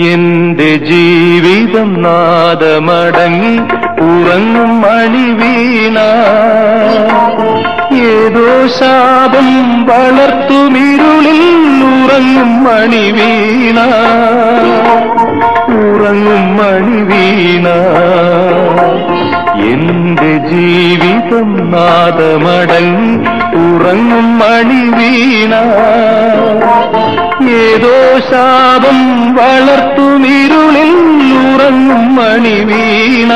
എന്റെ ജീവിതം നാദമടങ്ങി ഉറങ്ങും മണി വീണ. ഏതോ ശാപം വളർത്തുമിരുളിൽ ഉറങ്ങും മണിവീണ ഉറങ്ങും മണിവീണ എന്റെ ജീവിതം നാദമടങ്ങി ഉറങ്ങും മണി വീണ. ഏതോ ശാപം വളർത്തുമിരുളിൽ ഉറങ്ങും Thank വീണ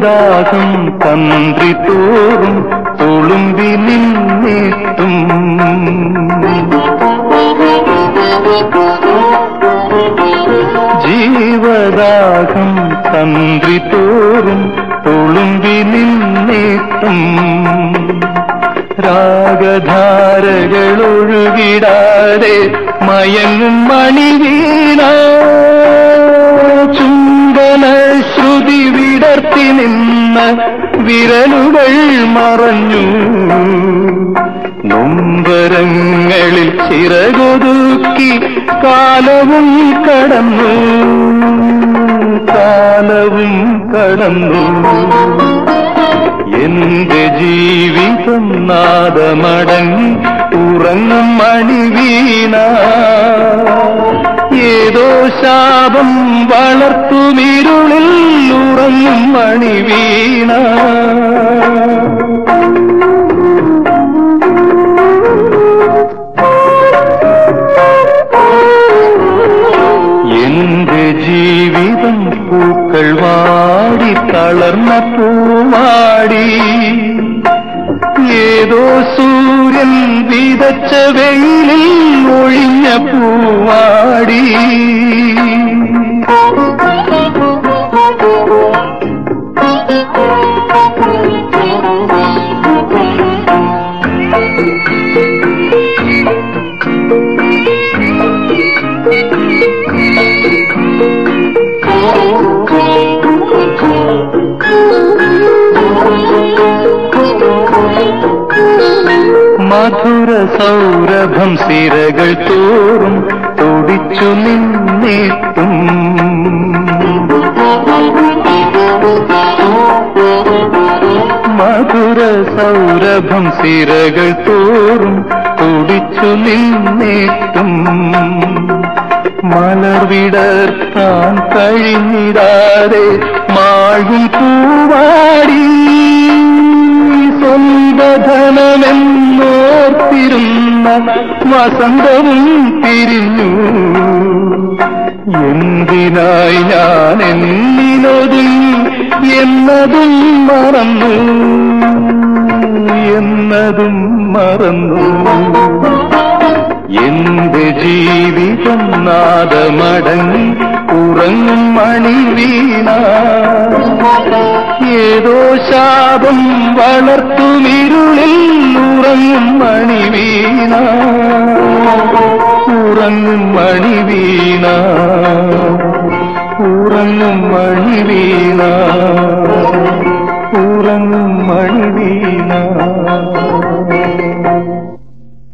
ജീവദാഹം തന്ത്രി തോറും തുളുമ്പി നിന്നിട്ടും. ജീവദാഹം തന്ത്രി തോറും തുളുമ്പി നിന്നിട്ടും. രാഗധാരകളൊഴുകിടാതെ മയങ്ങും മണി നിന്ന വിരലുകൾ മറഞ്ഞു. നൊമ്പരങ്ങളിൽ ചിറകൊതുക്കി കാലവും കടന്നു. കാലവും കടന്നു. എന്റെ ജീവിതം നാദമടങ്ങി ഉറങ്ങും മണി വീണ. ഏതോ ശാപം വളർത്തുമിരുളിൽ മണി വീണ. എന്റെ ജീവിതം പൂക്കൾ വാടി തളർന്ന പൂവാടി. ഏതോ സൂര്യൻ വിതച്ച വെയിലിൽ ഒഴിഞ്ഞ പൂവാടി. മധുര സൗരഭം സിരകൾ തോറും തുടിച്ചു നിന്നിട്ടും മധുര സൗരഭം സിരകൾ തോറും തുടിച്ചു നിന്നിട്ടും മലർവിടർത്താൻ കഴിഞ്ഞിടാതെ മാഴും പൂവാടി സ്വന്തധനമെന്നോർത്തിരുന്ന വസന്തവും തിരിഞ്ഞു എന്തിനായി ഞാൻ എന്നിനൊതുങ്ങി എന്നതും മറന്നു എന്നതും മറന്നു ജീവിതം നാദമടങ്ങി ഉറങ്ങും മണി വീണ. ഏതോ ശാപം വളർത്തുമിരുളിൽ ഉറങ്ങും മണി വീണ. ഉറങ്ങും മണി വീണ. ഉറങ്ങും മണി വീണ. ഉറങ്ങും മണി